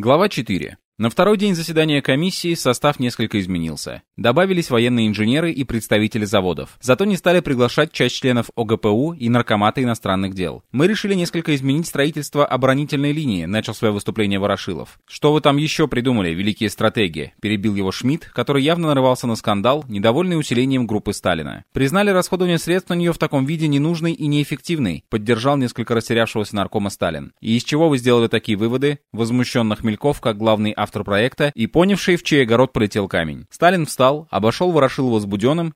Глава 4. На второй день заседания комиссии состав несколько изменился. Добавились военные инженеры и представители заводов. Зато не стали приглашать часть членов ОГПУ и наркомата иностранных дел. Мы решили несколько изменить строительство оборонительной линии, начал свое выступление Ворошилов. Что вы там еще придумали, великие стратегии? Перебил его Шмидт, который явно нарывался на скандал, недовольный усилением группы Сталина. Признали расходование средств на нее в таком виде ненужной и неэффективной, поддержал несколько растерявшегося наркома Сталин. И из чего вы сделали такие выводы? Возмущенных Хмельков, как главный автор автор проекта и понявший, в чей огород полетел камень. Сталин встал, обошел Ворошилова с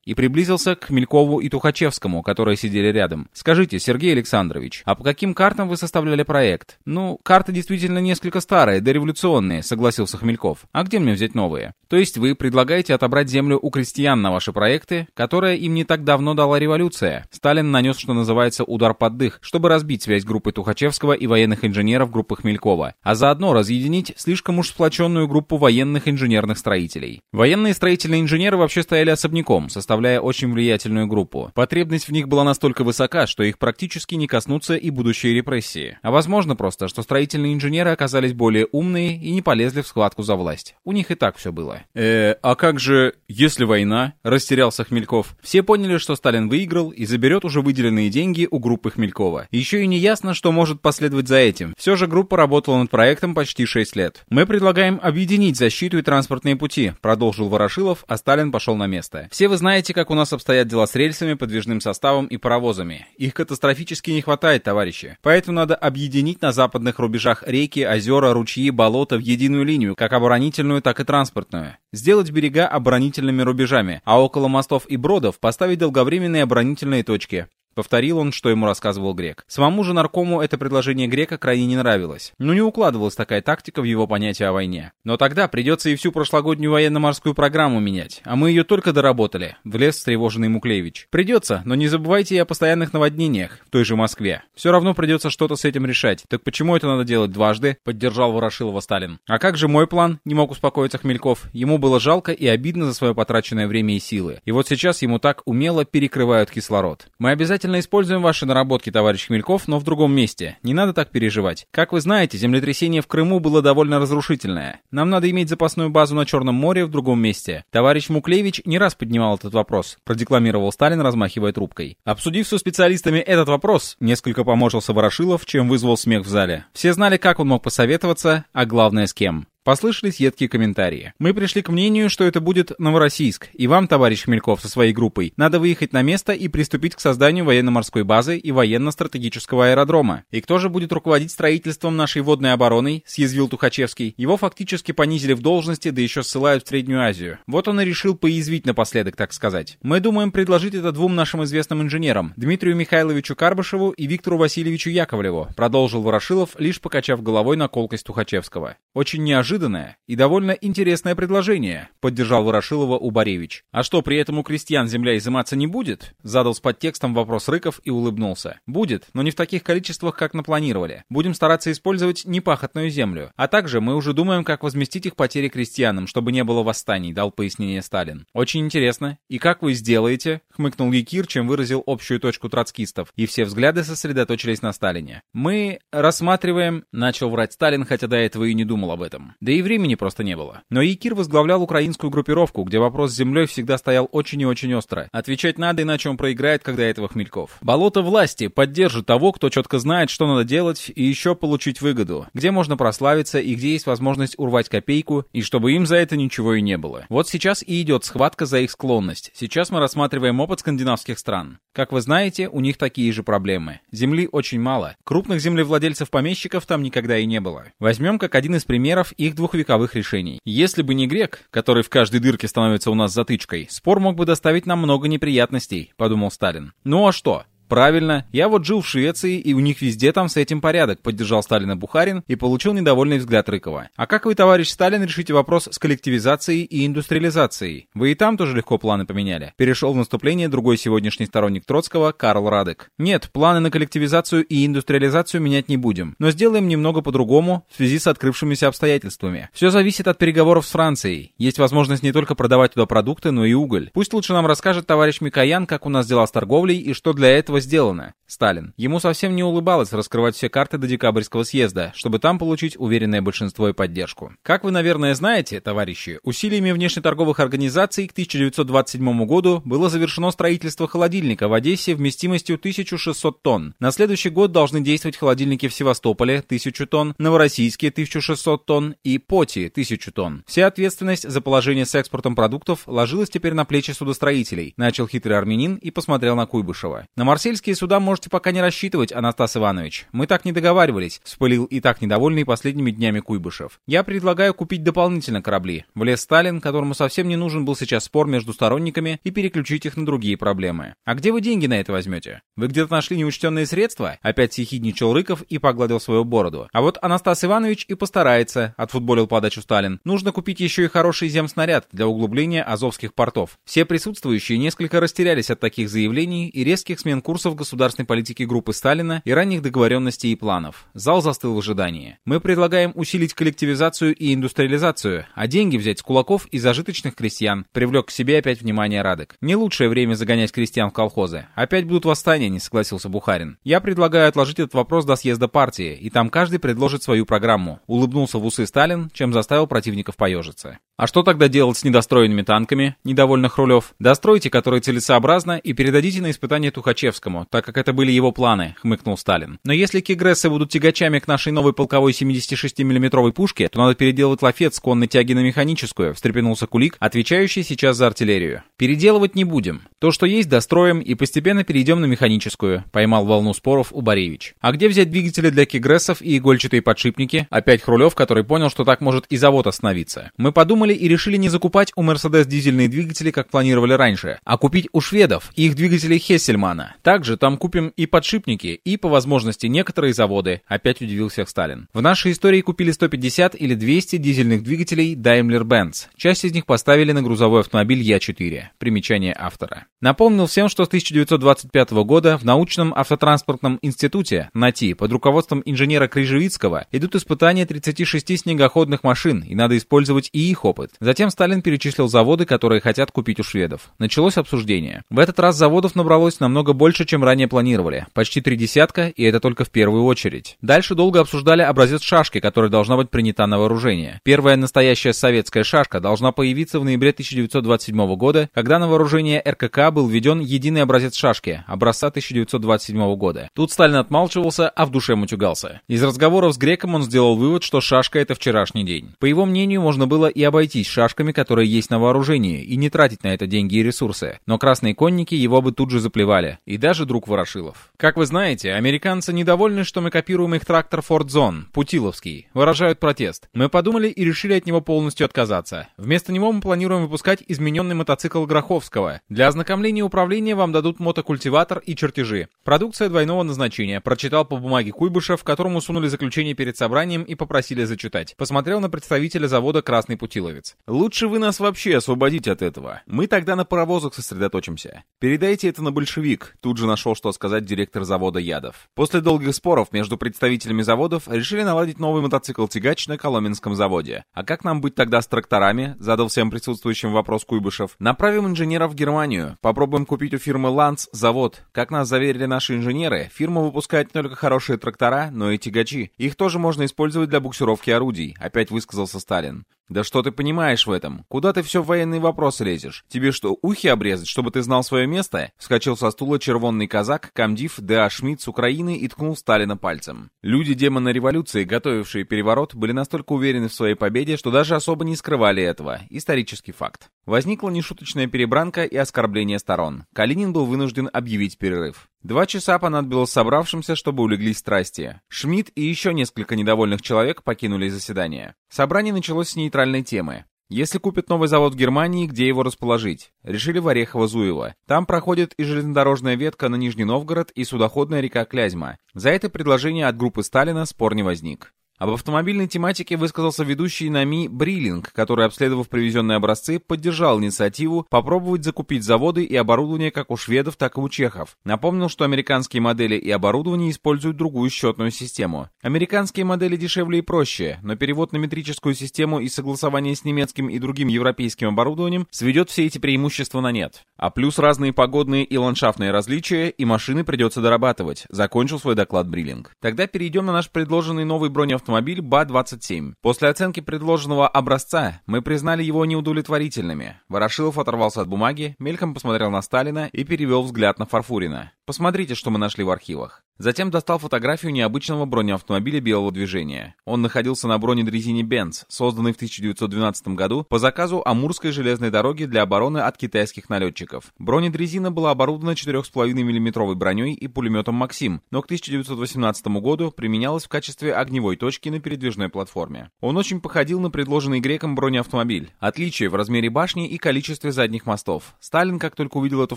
и приблизился к Хмелькову и Тухачевскому, которые сидели рядом. «Скажите, Сергей Александрович, а по каким картам вы составляли проект?» «Ну, карты действительно несколько старые, дореволюционные», — согласился Хмельков. «А где мне взять новые?» «То есть вы предлагаете отобрать землю у крестьян на ваши проекты, которая им не так давно дала революция?» Сталин нанес, что называется, удар под дых, чтобы разбить связь группы Тухачевского и военных инженеров группы Хмелькова, а заодно разъединить слишком уж сплоченную объединенную группу военных инженерных строителей. Военные строительные инженеры вообще стояли особняком, составляя очень влиятельную группу. Потребность в них была настолько высока, что их практически не коснутся и будущие репрессии. А возможно просто, что строительные инженеры оказались более умные и не полезли в схватку за власть. У них и так все было. Э, а как же, если война? Растерялся Хмельков. Все поняли, что Сталин выиграл и заберет уже выделенные деньги у группы Хмелькова. Еще и не ясно, что может последовать за этим. Все же группа работала над проектом почти 6 лет. Мы предлагаем предлагаем объединить защиту и транспортные пути», — продолжил Ворошилов, а Сталин пошел на место. «Все вы знаете, как у нас обстоят дела с рельсами, подвижным составом и паровозами. Их катастрофически не хватает, товарищи. Поэтому надо объединить на западных рубежах реки, озера, ручьи, болота в единую линию, как оборонительную, так и транспортную. Сделать берега оборонительными рубежами, а около мостов и бродов поставить долговременные оборонительные точки. Повторил он, что ему рассказывал Грек. Самому же наркому это предложение Грека крайне не нравилось. Но не укладывалась такая тактика в его понятие о войне. Но тогда придется и всю прошлогоднюю военно-морскую программу менять. А мы ее только доработали. Влез встревоженный Муклевич. Придется, но не забывайте и о постоянных наводнениях в той же Москве. Все равно придется что-то с этим решать. Так почему это надо делать дважды? Поддержал Ворошилова Сталин. А как же мой план? Не мог успокоиться Хмельков. Ему было жалко и обидно за свое потраченное время и силы. И вот сейчас ему так умело перекрывают кислород. Мы обязательно обязательно используем ваши наработки, товарищ Хмельков, но в другом месте. Не надо так переживать. Как вы знаете, землетрясение в Крыму было довольно разрушительное. Нам надо иметь запасную базу на Черном море в другом месте. Товарищ Муклевич не раз поднимал этот вопрос, продекламировал Сталин, размахивая трубкой. Обсудив со специалистами этот вопрос, несколько поморщился Ворошилов, чем вызвал смех в зале. Все знали, как он мог посоветоваться, а главное с кем. Послышались едкие комментарии. Мы пришли к мнению, что это будет Новороссийск, и вам, товарищ Хмельков, со своей группой, надо выехать на место и приступить к созданию военно-морской базы и военно-стратегического аэродрома. И кто же будет руководить строительством нашей водной обороной, съязвил Тухачевский. Его фактически понизили в должности, да еще ссылают в Среднюю Азию. Вот он и решил поязвить напоследок, так сказать. Мы думаем предложить это двум нашим известным инженерам, Дмитрию Михайловичу Карбышеву и Виктору Васильевичу Яковлеву, продолжил Ворошилов, лишь покачав головой на колкость Тухачевского. Очень неожиданно неожиданное и довольно интересное предложение», — поддержал Ворошилова Убаревич. «А что, при этом у крестьян земля изыматься не будет?» — задал с подтекстом вопрос Рыков и улыбнулся. «Будет, но не в таких количествах, как напланировали. Будем стараться использовать непахотную землю. А также мы уже думаем, как возместить их потери крестьянам, чтобы не было восстаний», — дал пояснение Сталин. «Очень интересно. И как вы сделаете?» — хмыкнул Якир, чем выразил общую точку троцкистов, и все взгляды сосредоточились на Сталине. «Мы рассматриваем...» — начал врать Сталин, хотя до этого и не думал об этом. Да и времени просто не было. Но Якир возглавлял украинскую группировку, где вопрос с землей всегда стоял очень и очень остро. Отвечать надо, иначе он проиграет, когда этого Хмельков. Болото власти поддержит того, кто четко знает, что надо делать, и еще получить выгоду. Где можно прославиться и где есть возможность урвать копейку, и чтобы им за это ничего и не было. Вот сейчас и идет схватка за их склонность. Сейчас мы рассматриваем опыт скандинавских стран. Как вы знаете, у них такие же проблемы. Земли очень мало. Крупных землевладельцев-помещиков там никогда и не было. Возьмем как один из примеров их двухвековых решений. Если бы не грек, который в каждой дырке становится у нас затычкой, спор мог бы доставить нам много неприятностей, подумал Сталин. Ну а что? Правильно, я вот жил в Швеции, и у них везде там с этим порядок, поддержал Сталина Бухарин и получил недовольный взгляд Рыкова. А как вы, товарищ Сталин, решите вопрос с коллективизацией и индустриализацией? Вы и там тоже легко планы поменяли. Перешел в наступление другой сегодняшний сторонник Троцкого, Карл Радек. Нет, планы на коллективизацию и индустриализацию менять не будем, но сделаем немного по-другому в связи с открывшимися обстоятельствами. Все зависит от переговоров с Францией. Есть возможность не только продавать туда продукты, но и уголь. Пусть лучше нам расскажет товарищ Микоян, как у нас дела с торговлей и что для этого сделано. Сталин. Ему совсем не улыбалось раскрывать все карты до декабрьского съезда, чтобы там получить уверенное большинство и поддержку. Как вы, наверное, знаете, товарищи, усилиями внешнеторговых организаций к 1927 году было завершено строительство холодильника в Одессе вместимостью 1600 тонн. На следующий год должны действовать холодильники в Севастополе 1000 тонн, Новороссийске 1600 тонн и Поти 1000 тонн. Вся ответственность за положение с экспортом продуктов ложилась теперь на плечи судостроителей, начал хитрый армянин и посмотрел на Куйбышева. На марсельские суда может можете пока не рассчитывать, Анастас Иванович. Мы так не договаривались», — вспылил и так недовольный последними днями Куйбышев. «Я предлагаю купить дополнительно корабли. Влез Сталин, которому совсем не нужен был сейчас спор между сторонниками, и переключить их на другие проблемы. А где вы деньги на это возьмете? Вы где-то нашли неучтенные средства?» Опять сихидничал Рыков и погладил свою бороду. «А вот Анастас Иванович и постарается», — отфутболил подачу Сталин. «Нужно купить еще и хороший земснаряд для углубления азовских портов». Все присутствующие несколько растерялись от таких заявлений и резких смен курсов государственной политики группы Сталина и ранних договоренностей и планов. Зал застыл в ожидании. Мы предлагаем усилить коллективизацию и индустриализацию, а деньги взять с кулаков и зажиточных крестьян. Привлек к себе опять внимание Радок. Не лучшее время загонять крестьян в колхозы. Опять будут восстания, не согласился Бухарин. Я предлагаю отложить этот вопрос до съезда партии, и там каждый предложит свою программу. Улыбнулся в усы Сталин, чем заставил противников поежиться. А что тогда делать с недостроенными танками? Недовольно Хрулев. Достройте, которые целесообразно, и передадите на испытание Тухачевскому, так как это были его планы, хмыкнул Сталин. Но если кигрессы будут тягачами к нашей новой полковой 76 миллиметровой пушке, то надо переделывать лафет с конной тяги на механическую, встрепенулся Кулик, отвечающий сейчас за артиллерию. Переделывать не будем. То, что есть, достроим и постепенно перейдем на механическую, поймал волну споров у Боревич. А где взять двигатели для кигрессов и игольчатые подшипники? Опять Хрулев, который понял, что так может и завод остановиться. Мы подумали и решили не закупать у Мерседес дизельные двигатели, как планировали раньше, а купить у шведов их двигатели Хессельмана. Также там купим и подшипники, и, по возможности, некоторые заводы, опять удивил всех Сталин. В нашей истории купили 150 или 200 дизельных двигателей Daimler-Benz. Часть из них поставили на грузовой автомобиль Я-4. Примечание автора. Напомнил всем, что с 1925 года в научном автотранспортном институте НАТИ под руководством инженера Крижевицкого идут испытания 36 снегоходных машин, и надо использовать и их опыт. Затем Сталин перечислил заводы, которые хотят купить у шведов. Началось обсуждение. В этот раз заводов набралось намного больше, чем ранее планировали. Почти три десятка, и это только в первую очередь. Дальше долго обсуждали образец шашки, которая должна быть принята на вооружение. Первая настоящая советская шашка должна появиться в ноябре 1927 года, когда на вооружение РКК был введен единый образец шашки, образца 1927 года. Тут Сталин отмалчивался, а в душе мутюгался. Из разговоров с Греком он сделал вывод, что шашка это вчерашний день. По его мнению, можно было и обойтись шашками, которые есть на вооружении, и не тратить на это деньги и ресурсы. Но красные конники его бы тут же заплевали. И даже друг Ворошилов. Как вы знаете, американцы недовольны, что мы копируем их трактор Ford Zone, Путиловский. Выражают протест. Мы подумали и решили от него полностью отказаться. Вместо него мы планируем выпускать измененный мотоцикл Гроховского. Для ознакомления управления вам дадут мотокультиватор и чертежи. Продукция двойного назначения. Прочитал по бумаге Куйбышев, которому сунули заключение перед собранием и попросили зачитать. Посмотрел на представителя завода «Красный Путиловец». «Лучше вы нас вообще освободите от этого. Мы тогда на паровозах сосредоточимся. Передайте это на большевик», тут же нашел, что сказать директор завода Ядов. После долгих споров между представителями заводов решили наладить новый мотоцикл-тягач на Коломенском заводе. А как нам быть тогда с тракторами? Задал всем присутствующим вопрос Куйбышев. Направим инженеров в Германию. Попробуем купить у фирмы Ланц завод. Как нас заверили наши инженеры, фирма выпускает не только хорошие трактора, но и тягачи. Их тоже можно использовать для буксировки орудий, опять высказался Сталин. «Да что ты понимаешь в этом? Куда ты все в военные вопросы лезешь? Тебе что, ухи обрезать, чтобы ты знал свое место?» Вскочил со стула червонный казак, комдив Д.А. Шмидт с Украины и ткнул Сталина пальцем. Люди демона революции, готовившие переворот, были настолько уверены в своей победе, что даже особо не скрывали этого. Исторический факт. Возникла нешуточная перебранка и оскорбление сторон. Калинин был вынужден объявить перерыв. Два часа понадобилось собравшимся, чтобы улеглись страсти. Шмидт и еще несколько недовольных человек покинули заседание. Собрание началось с нейтральной темы. Если купят новый завод в Германии, где его расположить? Решили в Орехово-Зуево. Там проходит и железнодорожная ветка на Нижний Новгород, и судоходная река Клязьма. За это предложение от группы Сталина спор не возник. Об автомобильной тематике высказался ведущий НАМИ Бриллинг, который, обследовав привезенные образцы, поддержал инициативу попробовать закупить заводы и оборудование как у шведов, так и у чехов. Напомнил, что американские модели и оборудование используют другую счетную систему. Американские модели дешевле и проще, но перевод на метрическую систему и согласование с немецким и другим европейским оборудованием сведет все эти преимущества на нет. А плюс разные погодные и ландшафтные различия, и машины придется дорабатывать, закончил свой доклад Бриллинг. Тогда перейдем на наш предложенный новый бронеавтомобиль БА-27. После оценки предложенного образца мы признали его неудовлетворительными. Ворошилов оторвался от бумаги, мельком посмотрел на Сталина и перевел взгляд на Фарфурина. Посмотрите, что мы нашли в архивах. Затем достал фотографию необычного бронеавтомобиля белого движения. Он находился на бронедрезине Benz, созданной в 1912 году по заказу Амурской железной дороги для обороны от китайских налетчиков. Бронедрезина была оборудована 4,5 мм броней и пулеметом «Максим», но к 1918 году применялась в качестве огневой точки на передвижной платформе. Он очень походил на предложенный греком бронеавтомобиль. Отличие в размере башни и количестве задних мостов. Сталин, как только увидел эту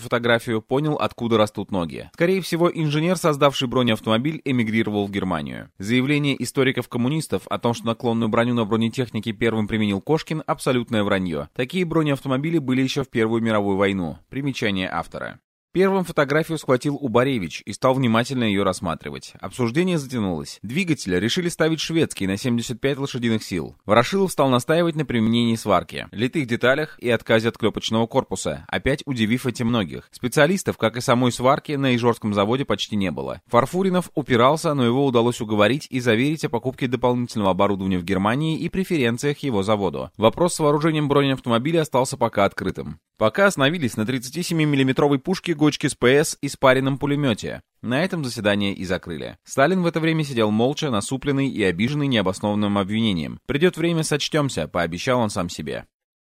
фотографию, понял, откуда растут ноги. Скорее всего, инженер, создавший бронеавтомобиль эмигрировал в Германию. Заявление историков-коммунистов о том, что наклонную броню на бронетехнике первым применил Кошкин, абсолютное вранье. Такие бронеавтомобили были еще в Первую мировую войну. Примечание автора. Первым фотографию схватил Убаревич и стал внимательно ее рассматривать. Обсуждение затянулось. Двигатель решили ставить шведский на 75 лошадиных сил. Ворошилов стал настаивать на применении сварки, литых деталях и отказе от клепочного корпуса, опять удивив этим многих. Специалистов, как и самой сварки, на Ижорском заводе почти не было. Фарфуринов упирался, но его удалось уговорить и заверить о покупке дополнительного оборудования в Германии и преференциях его заводу. Вопрос с вооружением бронеавтомобиля остался пока открытым. Пока остановились на 37 миллиметровой пушке Гочки с ПС и спаренном пулемете. На этом заседание и закрыли. Сталин в это время сидел молча, насупленный и обиженный необоснованным обвинением. «Придет время, сочтемся», — пообещал он сам себе.